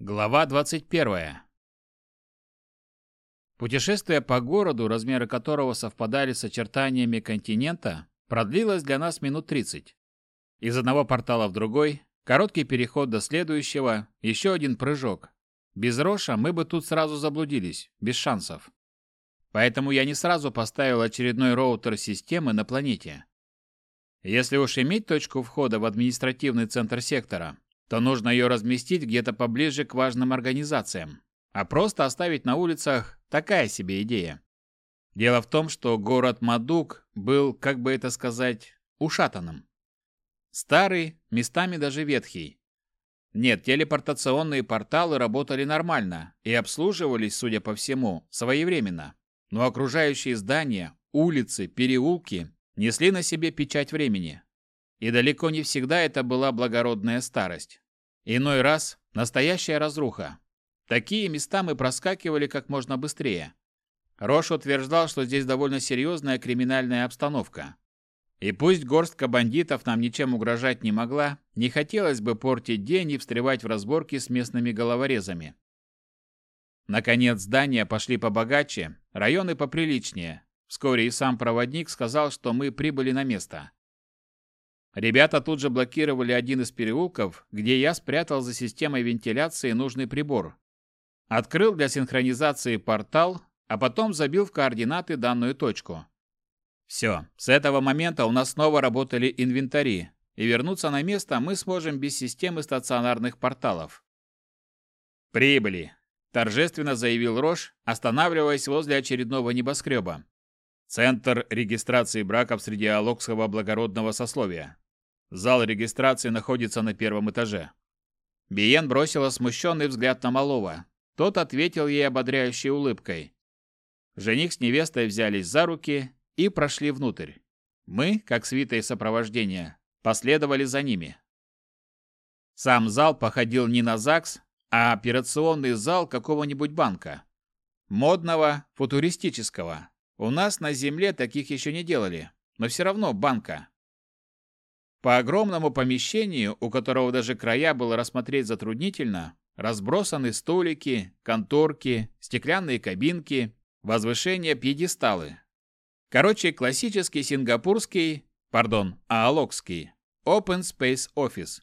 Глава 21. Путешествие по городу, размеры которого совпадали с очертаниями континента, продлилось для нас минут 30. Из одного портала в другой, короткий переход до следующего, еще один прыжок. Без Роша мы бы тут сразу заблудились, без шансов. Поэтому я не сразу поставил очередной роутер системы на планете. Если уж иметь точку входа в административный центр сектора, то нужно ее разместить где-то поближе к важным организациям. А просто оставить на улицах – такая себе идея. Дело в том, что город Мадук был, как бы это сказать, ушатанным. Старый, местами даже ветхий. Нет, телепортационные порталы работали нормально и обслуживались, судя по всему, своевременно. Но окружающие здания, улицы, переулки несли на себе печать времени. И далеко не всегда это была благородная старость. Иной раз настоящая разруха. Такие места мы проскакивали как можно быстрее. Рош утверждал, что здесь довольно серьезная криминальная обстановка. И пусть горстка бандитов нам ничем угрожать не могла, не хотелось бы портить день и встревать в разборки с местными головорезами. Наконец здания пошли побогаче, районы поприличнее. Вскоре и сам проводник сказал, что мы прибыли на место. Ребята тут же блокировали один из переулков, где я спрятал за системой вентиляции нужный прибор. Открыл для синхронизации портал, а потом забил в координаты данную точку. Все, с этого момента у нас снова работали инвентари, и вернуться на место мы сможем без системы стационарных порталов. «Прибыли!» – торжественно заявил Рош, останавливаясь возле очередного небоскреба. Центр регистрации браков среди алокского благородного сословия. Зал регистрации находится на первом этаже. Биен бросила смущенный взгляд на малого. Тот ответил ей ободряющей улыбкой. Жених с невестой взялись за руки и прошли внутрь. Мы, как свита и сопровождение, последовали за ними. Сам зал походил не на ЗАГС, а операционный зал какого-нибудь банка. Модного, футуристического. У нас на Земле таких еще не делали, но все равно банка. По огромному помещению, у которого даже края было рассмотреть затруднительно, разбросаны столики, конторки, стеклянные кабинки, возвышения пьедесталы. Короче, классический сингапурский, пардон, аалокский, Open Space Office.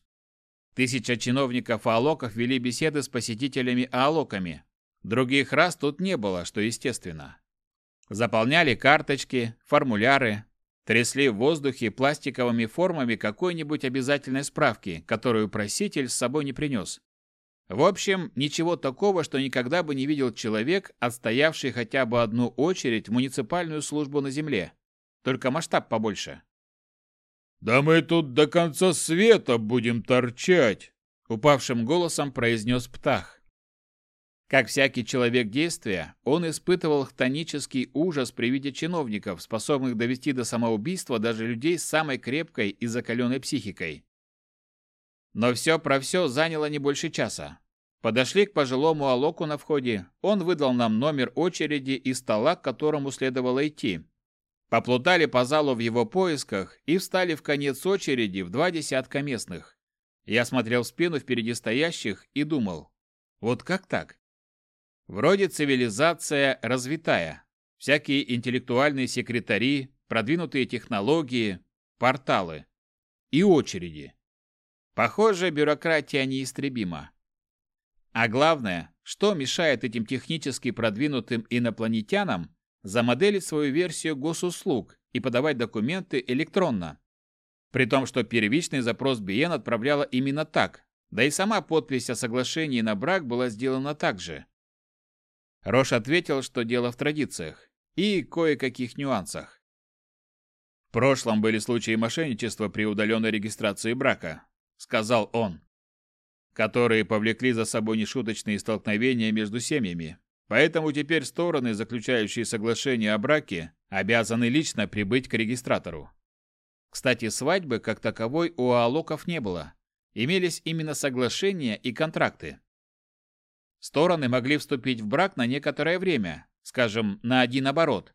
Тысяча чиновников аалоков вели беседы с посетителями аалоками. Других раз тут не было, что естественно. Заполняли карточки, формуляры, Трясли в воздухе пластиковыми формами какой-нибудь обязательной справки, которую проситель с собой не принес. В общем, ничего такого, что никогда бы не видел человек, отстоявший хотя бы одну очередь в муниципальную службу на земле. Только масштаб побольше. «Да мы тут до конца света будем торчать!» Упавшим голосом произнес Птах. Как всякий человек действия, он испытывал хтонический ужас при виде чиновников, способных довести до самоубийства даже людей с самой крепкой и закаленной психикой. Но все про все заняло не больше часа. Подошли к пожилому Алоку на входе, он выдал нам номер очереди и стола, к которому следовало идти. Поплутали по залу в его поисках и встали в конец очереди в два десятка местных. Я смотрел в спину впереди стоящих и думал, вот как так? Вроде цивилизация развитая. Всякие интеллектуальные секретари, продвинутые технологии, порталы. И очереди. Похоже, бюрократия неистребима. А главное, что мешает этим технически продвинутым инопланетянам замоделить свою версию госуслуг и подавать документы электронно? При том, что первичный запрос Биен отправляла именно так, да и сама подпись о соглашении на брак была сделана так же. Рош ответил, что дело в традициях и кое-каких нюансах. В прошлом были случаи мошенничества при удаленной регистрации брака, сказал он, которые повлекли за собой нешуточные столкновения между семьями. Поэтому теперь стороны, заключающие соглашение о браке, обязаны лично прибыть к регистратору. Кстати, свадьбы как таковой у аалоков не было. Имелись именно соглашения и контракты. Стороны могли вступить в брак на некоторое время, скажем, на один оборот,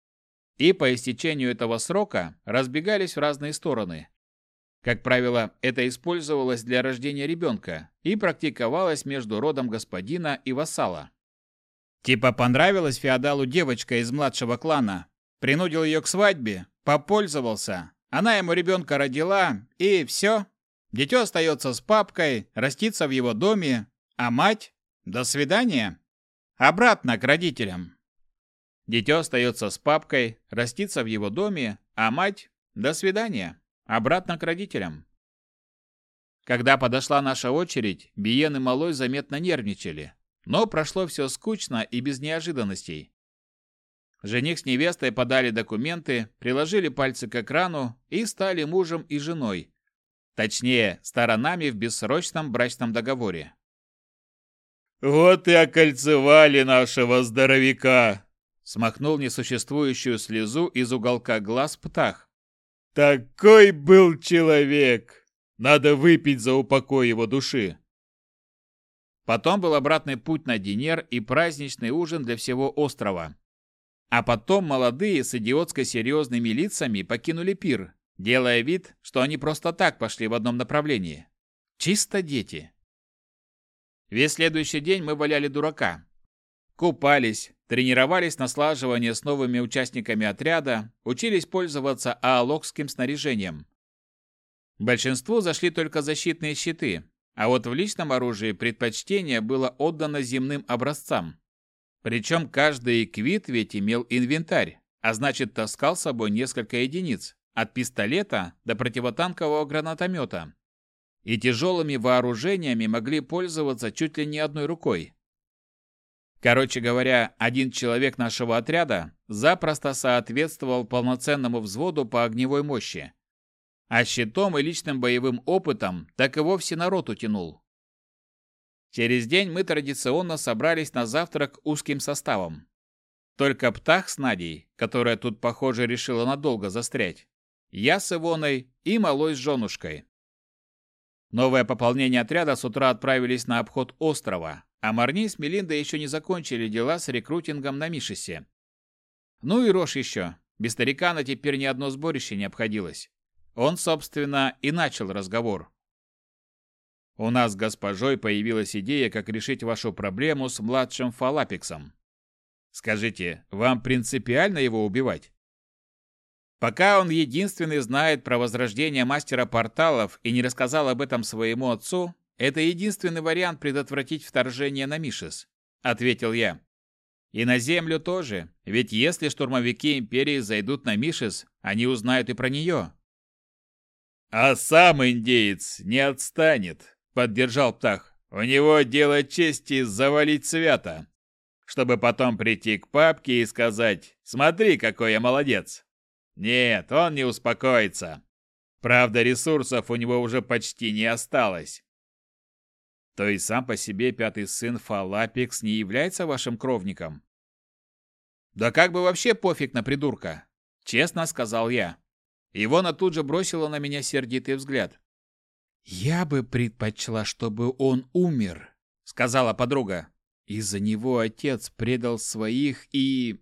и по истечению этого срока разбегались в разные стороны. Как правило, это использовалось для рождения ребенка и практиковалось между родом господина и вассала. Типа понравилась феодалу девочка из младшего клана, принудил ее к свадьбе, попользовался, она ему ребенка родила, и все. Дитё остается с папкой, растится в его доме, а мать – до свидания. Обратно к родителям. Дитё остается с папкой, растится в его доме, а мать – до свидания. Обратно к родителям. Когда подошла наша очередь, Биен и Малой заметно нервничали. Но прошло все скучно и без неожиданностей. Жених с невестой подали документы, приложили пальцы к экрану и стали мужем и женой. Точнее, сторонами в бессрочном брачном договоре. «Вот и окольцевали нашего здоровяка!» Смахнул несуществующую слезу из уголка глаз Птах. «Такой был человек! Надо выпить за упокой его души!» Потом был обратный путь на Динер и праздничный ужин для всего острова. А потом молодые с идиотско серьезными лицами покинули пир, делая вид, что они просто так пошли в одном направлении. Чисто дети. Весь следующий день мы валяли дурака. Купались, тренировались на слаживание с новыми участниками отряда, учились пользоваться аалокским снаряжением. Большинству зашли только защитные щиты, а вот в личном оружии предпочтение было отдано земным образцам. Причем каждый квит ведь имел инвентарь, а значит таскал с собой несколько единиц, от пистолета до противотанкового гранатомета. И тяжелыми вооружениями могли пользоваться чуть ли не одной рукой. Короче говоря, один человек нашего отряда запросто соответствовал полноценному взводу по огневой мощи. А щитом и личным боевым опытом так и вовсе народ утянул. Через день мы традиционно собрались на завтрак узким составом. Только Птах с Надей, которая тут, похоже, решила надолго застрять, я с Ивоной и Малой с женушкой. Новое пополнение отряда с утра отправились на обход острова, а Марни с Мелиндой еще не закончили дела с рекрутингом на Мишесе. Ну и Рош еще. Без старикана теперь ни одно сборище не обходилось. Он, собственно, и начал разговор. У нас с госпожой появилась идея, как решить вашу проблему с младшим Фалапиксом. Скажите, вам принципиально его убивать? Пока он единственный знает про возрождение мастера порталов и не рассказал об этом своему отцу, это единственный вариант предотвратить вторжение на Мишес, ответил я. И на Землю тоже, ведь если штурмовики Империи зайдут на Мишес, они узнают и про нее. А сам индеец не отстанет, поддержал Птах. У него дело чести завалить свято, чтобы потом прийти к папке и сказать «Смотри, какой я молодец». Нет, он не успокоится. Правда, ресурсов у него уже почти не осталось. То есть сам по себе пятый сын Фалапикс не является вашим кровником? Да как бы вообще пофиг на придурка, честно сказал я. Ивона тут же бросила на меня сердитый взгляд. «Я бы предпочла, чтобы он умер», — сказала подруга. «Из-за него отец предал своих и...»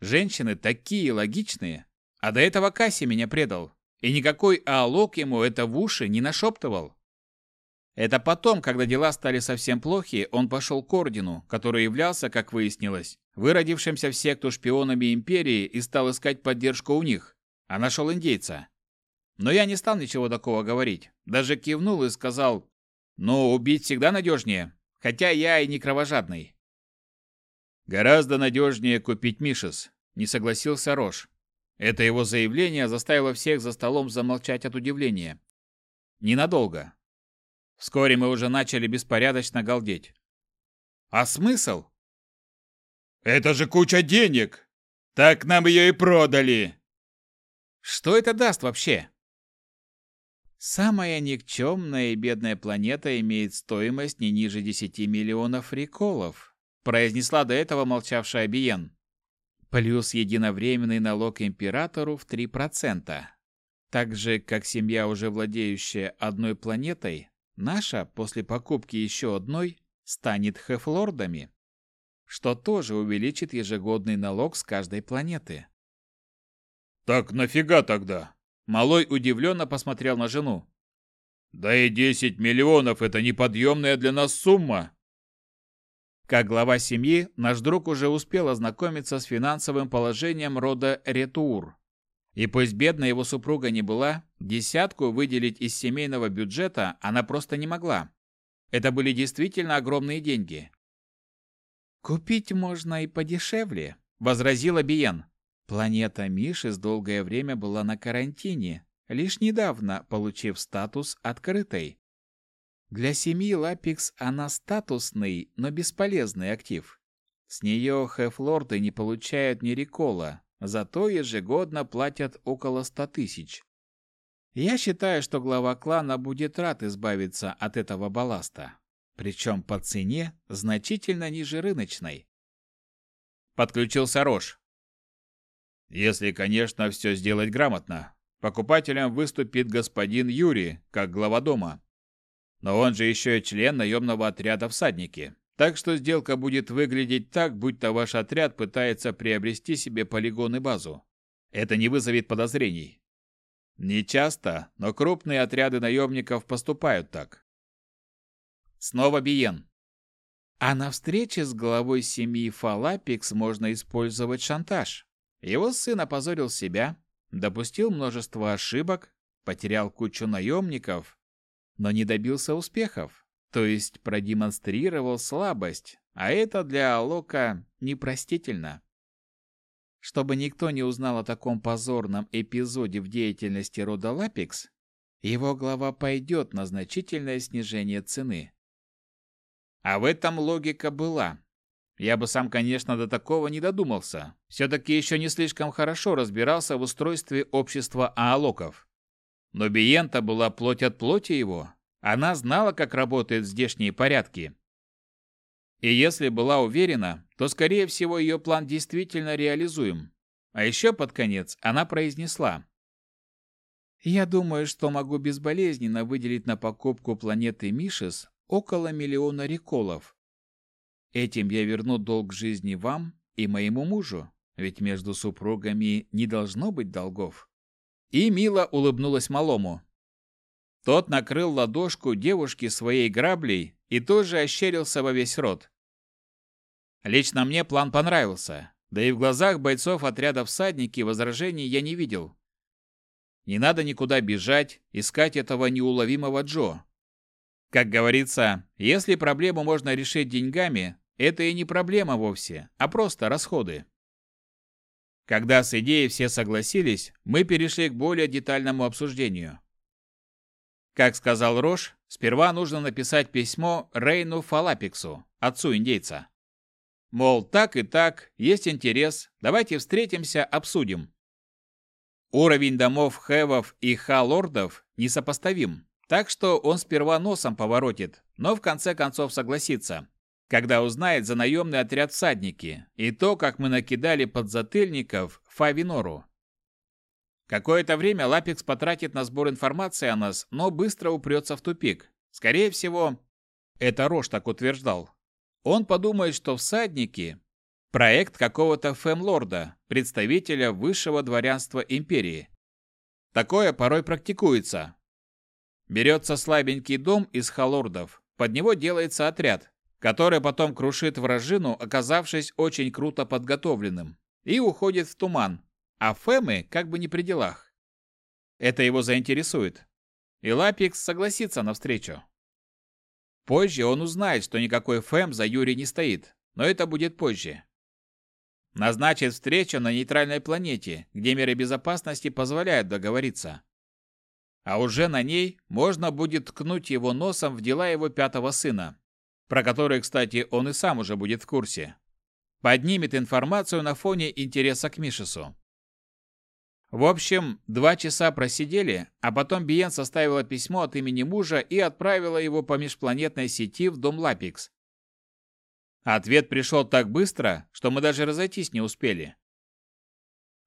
Женщины такие логичные. А до этого Касси меня предал. И никакой Аалок ему это в уши не нашептывал. Это потом, когда дела стали совсем плохи, он пошел к Ордену, который являлся, как выяснилось, выродившимся в секту шпионами Империи и стал искать поддержку у них, а нашел индейца. Но я не стал ничего такого говорить. Даже кивнул и сказал, «Ну, убить всегда надежнее, хотя я и не кровожадный». «Гораздо надежнее купить Мишес», — не согласился Рош. Это его заявление заставило всех за столом замолчать от удивления. Ненадолго. Вскоре мы уже начали беспорядочно галдеть. «А смысл?» «Это же куча денег! Так нам ее и продали!» «Что это даст вообще?» Самая никчемная и бедная планета имеет стоимость не ниже 10 миллионов реколов, произнесла до этого молчавшая Биен. Плюс единовременный налог императору в 3%. Так же, как семья, уже владеющая одной планетой, наша, после покупки еще одной, станет хефлордами, что тоже увеличит ежегодный налог с каждой планеты. «Так нафига тогда?» Малой удивленно посмотрел на жену. Да и 10 миллионов – это неподъемная для нас сумма. Как глава семьи, наш друг уже успел ознакомиться с финансовым положением рода Ретур. И пусть бедная его супруга не была, десятку выделить из семейного бюджета она просто не могла. Это были действительно огромные деньги. «Купить можно и подешевле», — возразила Биен. Планета Мишес долгое время была на карантине, лишь недавно получив статус открытой. Для семьи Лапикс она статусный, но бесполезный актив. С нее хефлорды не получают ни рекола, зато ежегодно платят около ста тысяч. Я считаю, что глава клана будет рад избавиться от этого балласта, причем по цене значительно ниже рыночной. Подключился Рош. Если, конечно, все сделать грамотно. Покупателем выступит господин Юрий, как глава дома. Но он же еще и член наемного отряда всадники. Так что сделка будет выглядеть так, будто ваш отряд пытается приобрести себе полигон и базу. Это не вызовет подозрений. Не часто, но крупные отряды наемников поступают так. Снова Биен. А на встрече с главой семьи Фалапикс можно использовать шантаж. Его сын опозорил себя, допустил множество ошибок, потерял кучу наемников, но не добился успехов, то есть продемонстрировал слабость, а это для Алока непростительно. Чтобы никто не узнал о таком позорном эпизоде в деятельности рода Лапикс, его глава пойдет на значительное снижение цены. А в этом логика была. Я бы сам, конечно, до такого не додумался. Все-таки еще не слишком хорошо разбирался в устройстве общества аалоков. Но Биента была плоть от плоти его. Она знала, как работают здешние порядки. И если была уверена, то, скорее всего, ее план действительно реализуем. А еще под конец она произнесла. «Я думаю, что могу безболезненно выделить на покупку планеты Мишес около миллиона реколов. Этим я верну долг жизни вам и моему мужу, ведь между супругами не должно быть долгов». И мило улыбнулась малому. Тот накрыл ладошку девушки своей граблей и тоже ощерился во весь рот. Лично мне план понравился, да и в глазах бойцов отряда всадники возражений я не видел. Не надо никуда бежать, искать этого неуловимого Джо. Как говорится, если проблему можно решить деньгами, это и не проблема вовсе, а просто расходы. Когда с идеей все согласились, мы перешли к более детальному обсуждению. Как сказал Рош, сперва нужно написать письмо Рейну Фалапиксу, отцу индейца. Мол, так и так, есть интерес, давайте встретимся, обсудим. Уровень домов Хевов и Ха-лордов несопоставим, так что он сперва носом поворотит, но в конце концов согласится, когда узнает за наемный отряд всадники и то, как мы накидали подзатыльников Фавинору. Какое-то время Лапикс потратит на сбор информации о нас, но быстро упрется в тупик. Скорее всего, это Рош так утверждал. Он подумает, что всадники – проект какого-то фемлорда, представителя высшего дворянства империи. Такое порой практикуется. Берется слабенький дом из халордов, под него делается отряд, который потом крушит вражину, оказавшись очень круто подготовленным, и уходит в туман, а Фемы как бы не при делах. Это его заинтересует. И Лапикс согласится на встречу. Позже он узнает, что никакой Фэм за Юри не стоит, но это будет позже. Назначит встречу на нейтральной планете, где меры безопасности позволяют договориться. А уже на ней можно будет ткнуть его носом в дела его пятого сына, про который, кстати, он и сам уже будет в курсе. Поднимет информацию на фоне интереса к Мишесу. В общем, два часа просидели, а потом Биен составила письмо от имени мужа и отправила его по межпланетной сети в дом Лапикс. Ответ пришел так быстро, что мы даже разойтись не успели.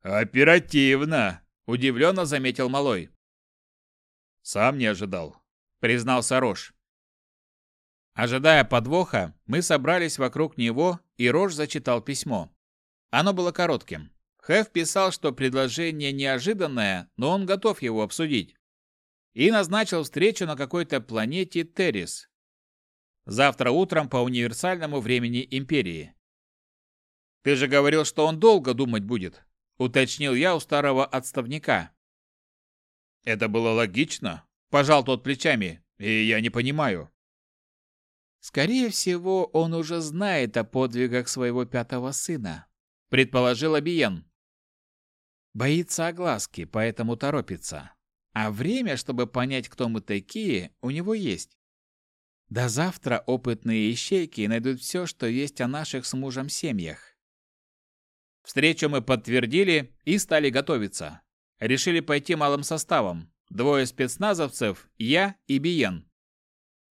«Оперативно!» – удивленно заметил Малой. «Сам не ожидал», – признался Рош. Ожидая подвоха, мы собрались вокруг него, и Рош зачитал письмо. Оно было коротким. Хэв писал, что предложение неожиданное, но он готов его обсудить. И назначил встречу на какой-то планете Террис. Завтра утром по универсальному времени Империи. «Ты же говорил, что он долго думать будет», — уточнил я у старого отставника. «Это было логично», — пожал тот плечами, — «и я не понимаю». «Скорее всего, он уже знает о подвигах своего пятого сына», — предположил Абиен. Боится огласки, поэтому торопится. А время, чтобы понять, кто мы такие, у него есть. До завтра опытные ищейки найдут все, что есть о наших с мужем семьях. Встречу мы подтвердили и стали готовиться. Решили пойти малым составом. Двое спецназовцев, я и Биен.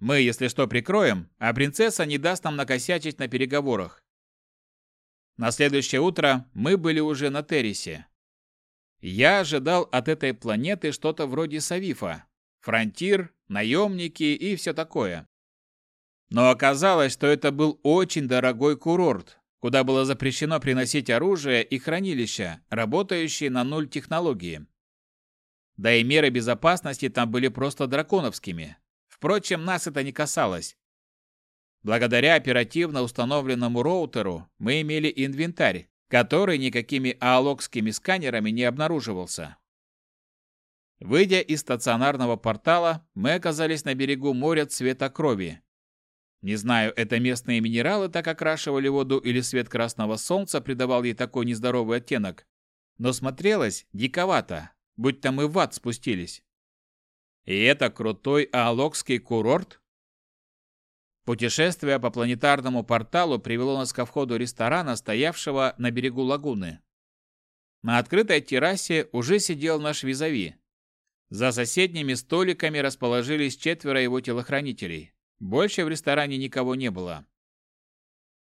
Мы, если что, прикроем, а принцесса не даст нам накосячить на переговорах. На следующее утро мы были уже на Террисе. Я ожидал от этой планеты что-то вроде Савифа. Фронтир, наемники и все такое. Но оказалось, что это был очень дорогой курорт, куда было запрещено приносить оружие и хранилища, работающие на нуль технологии. Да и меры безопасности там были просто драконовскими. Впрочем, нас это не касалось. Благодаря оперативно установленному роутеру мы имели инвентарь, который никакими аалокскими сканерами не обнаруживался. Выйдя из стационарного портала, мы оказались на берегу моря цвета крови. Не знаю, это местные минералы так окрашивали воду или свет красного солнца придавал ей такой нездоровый оттенок, но смотрелось диковато, будто мы в ад спустились. И это крутой аалокский курорт? Путешествие по планетарному порталу привело нас ко входу ресторана, стоявшего на берегу лагуны. На открытой террасе уже сидел наш визави. За соседними столиками расположились четверо его телохранителей. Больше в ресторане никого не было.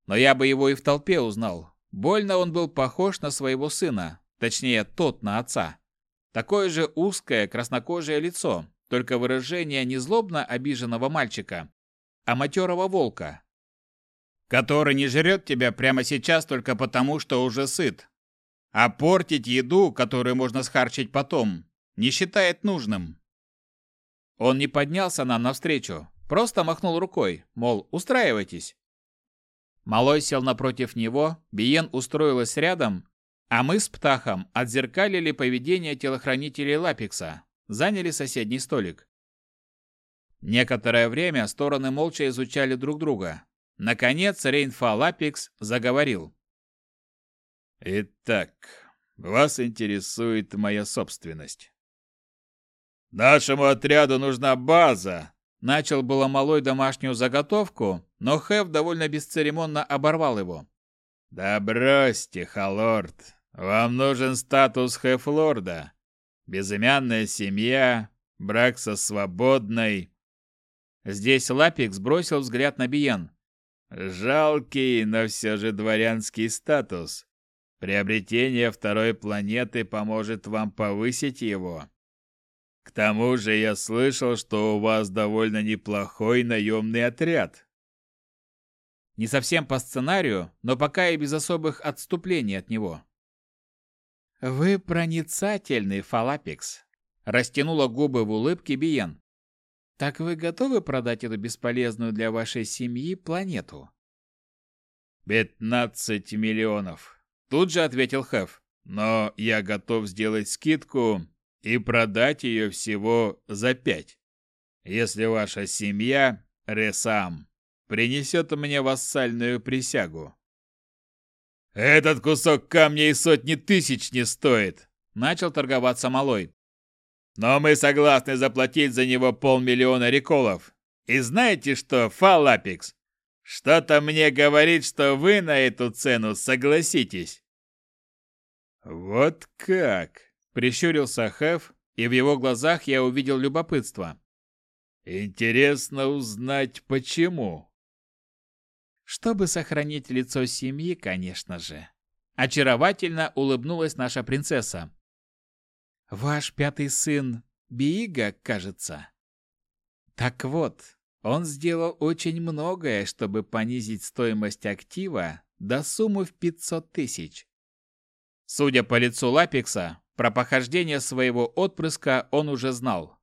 Но я бы его и в толпе узнал. Больно он был похож на своего сына, точнее, тот на отца. Такое же узкое, краснокожее лицо, только выражение не злобно обиженного мальчика, а матерого волка, который не жрет тебя прямо сейчас только потому, что уже сыт, а портить еду, которую можно схарчить потом, не считает нужным. Он не поднялся нам навстречу, просто махнул рукой, мол, устраивайтесь. Малой сел напротив него, Биен устроилась рядом, а мы с Птахом отзеркалили поведение телохранителей Лапикса, заняли соседний столик. Некоторое время стороны молча изучали друг друга. Наконец Рейнфа Лапикс заговорил. «Итак, вас интересует моя собственность». «Нашему отряду нужна база!» Начал было малой домашнюю заготовку, но Хэв довольно бесцеремонно оборвал его. «Да бросьте, Халорд, вам нужен статус Хэфлорда, безымянная семья, брак со свободной, Здесь Лапикс бросил взгляд на Биен. Жалкий, но все же дворянский статус. Приобретение второй планеты поможет вам повысить его. К тому же я слышал, что у вас довольно неплохой наемный отряд. Не совсем по сценарию, но пока и без особых отступлений от него. Вы проницательный, Фалапикс. Растянула губы в улыбке Биен. Так вы готовы продать эту бесполезную для вашей семьи планету? «Пятнадцать миллионов», — тут же ответил Хэв. «Но я готов сделать скидку и продать ее всего за пять. Если ваша семья, Ресам, принесет мне вассальную присягу». «Этот кусок камня и сотни тысяч не стоит», — начал торговаться Малой. Но мы согласны заплатить за него полмиллиона реколов. И знаете что, Фалапикс? Что-то мне говорит, что вы на эту цену согласитесь. Вот как, прищурился Хэв, и в его глазах я увидел любопытство. Интересно узнать, почему. Чтобы сохранить лицо семьи, конечно же. Очаровательно улыбнулась наша принцесса. Ваш пятый сын Биига, кажется. Так вот, он сделал очень многое, чтобы понизить стоимость актива до суммы в 500 тысяч. Судя по лицу Лапикса, про похождение своего отпрыска он уже знал.